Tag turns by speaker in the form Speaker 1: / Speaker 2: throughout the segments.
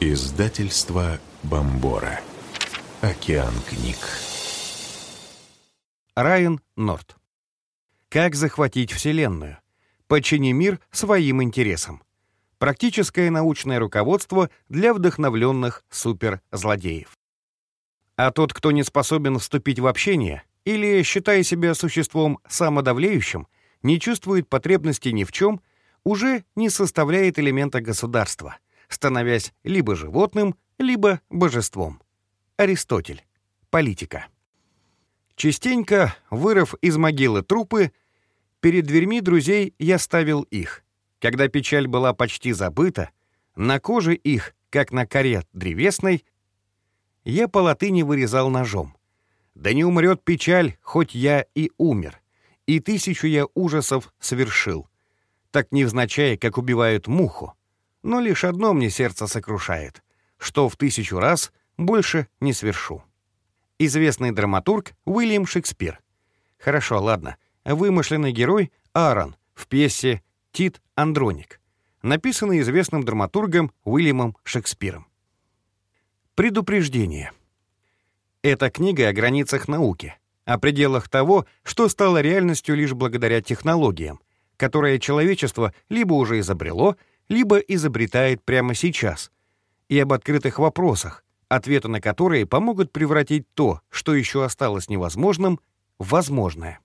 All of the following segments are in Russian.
Speaker 1: Издательство Бомбора. Океан книг.
Speaker 2: Райан Норт. Как захватить Вселенную? Подчини мир своим интересам. Практическое научное руководство для вдохновленных суперзлодеев. А тот, кто не способен вступить в общение или, считая себя существом самодавлеющим, не чувствует потребности ни в чем, уже не составляет элемента государства, становясь либо животным, либо божеством. Аристотель. Политика. Частенько, вырыв из могилы трупы, перед дверьми друзей я ставил их. Когда печаль была почти забыта, на коже их, как на коре древесной, я по латыни вырезал ножом. Да не умрет печаль, хоть я и умер, и тысячу я ужасов совершил. Так невзначай, как убивают муху. Но лишь одно мне сердце сокрушает, что в тысячу раз больше не свершу. Известный драматург Уильям Шекспир. Хорошо, ладно. Вымышленный герой Аарон в пьесе «Тит Андроник», написанный известным драматургом Уильямом Шекспиром. Предупреждение. Эта книга о границах науки, о пределах того, что стало реальностью лишь благодаря технологиям, которые человечество либо уже изобрело, либо изобретает прямо сейчас, и об открытых вопросах, ответы на которые помогут превратить то, что еще осталось невозможным, в возможное.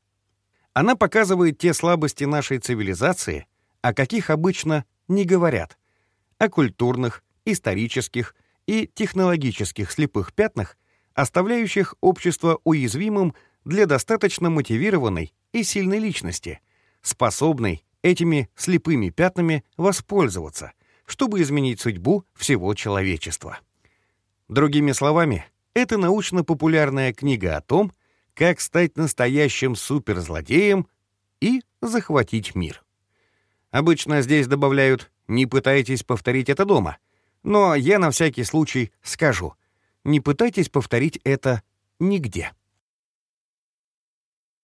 Speaker 2: Она показывает те слабости нашей цивилизации, о каких обычно не говорят, о культурных, исторических, и технологических слепых пятнах, оставляющих общество уязвимым для достаточно мотивированной и сильной личности, способной этими слепыми пятнами воспользоваться, чтобы изменить судьбу всего человечества. Другими словами, это научно-популярная книга о том, как стать настоящим суперзлодеем и захватить мир. Обычно здесь добавляют «не пытайтесь повторить это дома», но я на всякий случай скажу, не пытайтесь повторить это нигде.